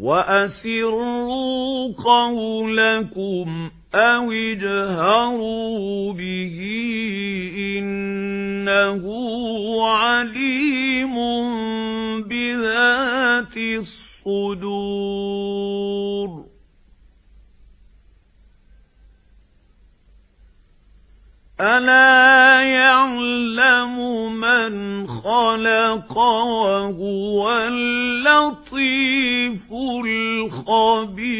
وَأَسِرُّوا قَوْلَكُمْ أَوْ اجْهَرُوا بِهِ إِنَّهُ عَلِيمٌ بِذَاتِ الصُّدُورِ أَلَا يَعْلَمُ مَنْ خَلَقَ وَهُوَ اللَّطِيفُ الْخَبِيرُ.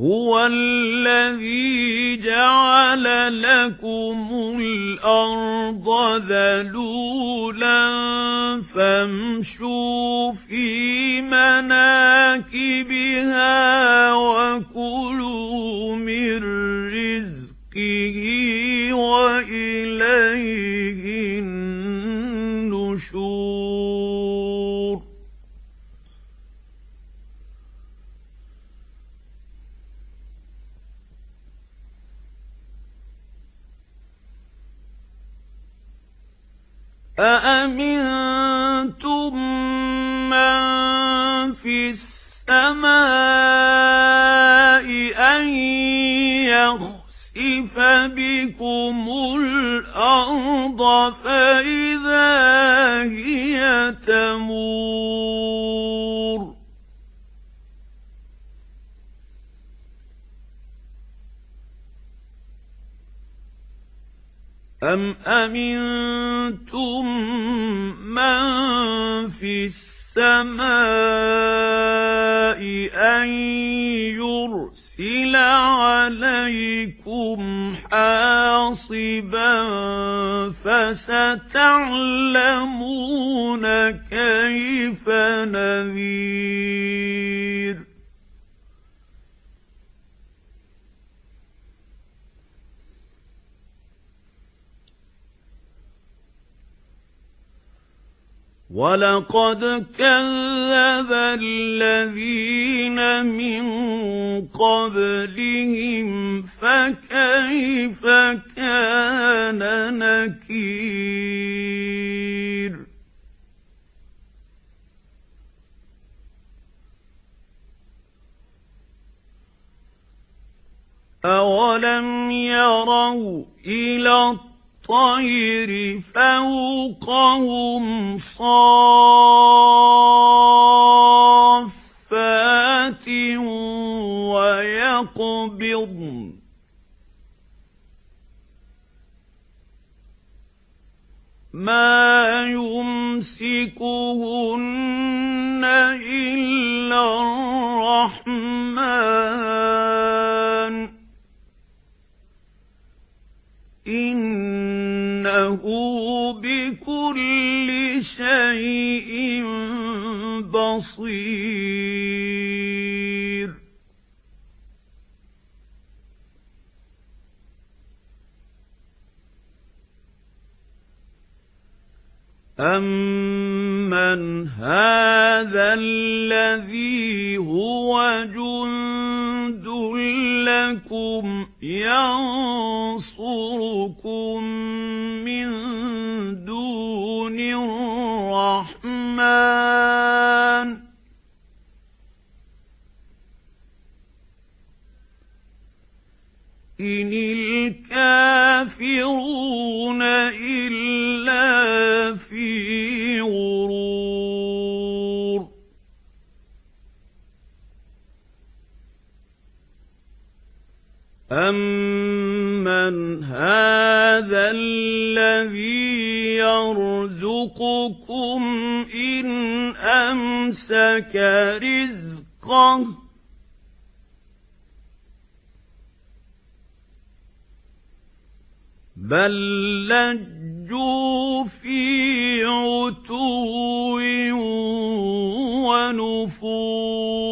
هُوَ الَّذِي جَعَلَ لَكُمُ الْأَرْضَ ذَلُولًا فَامْشُوا فِي مَنَاكِبِهَا وَكُلُوا أَأَمِنتُم مَّن فِي السَّمَاءِ أَن يَخْسِفَ بِكُمُ الْأَرْضَ فَإِذَا هِيَ تَمُورُ أَمْ أَمِنْتُمْ مَنْ فِي السَّمَاءِ أَنْ يُرْسِلَ عَلَيْكُمْ حَاصِبًا فَسَتَعْلَمُونَ كَيْفَ نَذِيرِ وَلَقَدْ كَذَّبَ الَّذِينَ مِن قَبْلِهِمْ فَكَيْفَ كَانَ نَكِيرِ أَوَلَمْ يَرَوْا إِلَى الطَّيْرِ فَوْقَهُمْ صَافَّاتٍ وَيَقْبِضْنَ مَا يُمْسِكُهُنَّ إِلَّا الرَّحْمَنُ. شَيْءٍ بَصِيرٌ. أَمَّنْ هَذَا الَّذِي هُوَ جُندٌ لَّكُمْ يَنصُرُكُم الرَّحْمَنِ. إِنِ الْكَافِرُونَ إِلَّا أَمَّنْ هَذَا الَّذِي يَرْزُقُكُمْ إِنْ أَمْسَكَ رِزْقَهُ بَل لَّجُّوا فِي عُتُوٍّ وَنُفُورٍ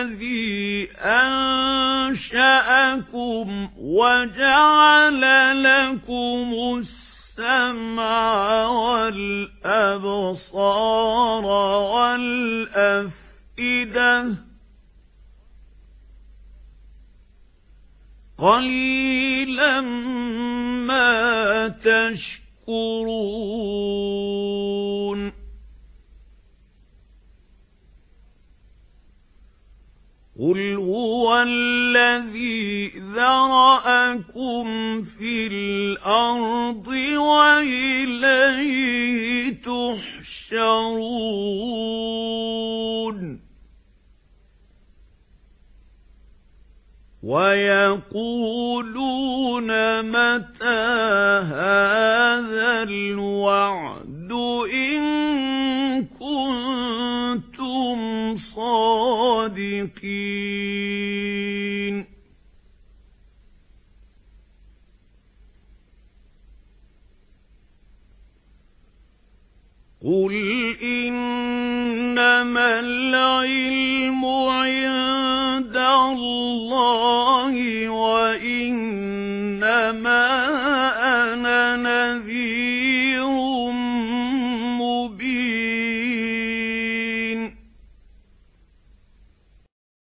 الذي أنشأكم وجعل لكم السَّمْعَ وَالْأَبْصَارَ وَالْأَفْئِدَةَ قَلِيلًا مَا تَشْكُرُونَ قُلْ هُوَ الَّذِي ذَرَأَكُمْ فِي الْأَرْضِ وَإِلَيْهِ تُحْشَرُونَ وَيَقُولُونَ مَتَى هَذَا قُلْ إِنَّمَا الْعِلْمُ عِندَ اللَّهِ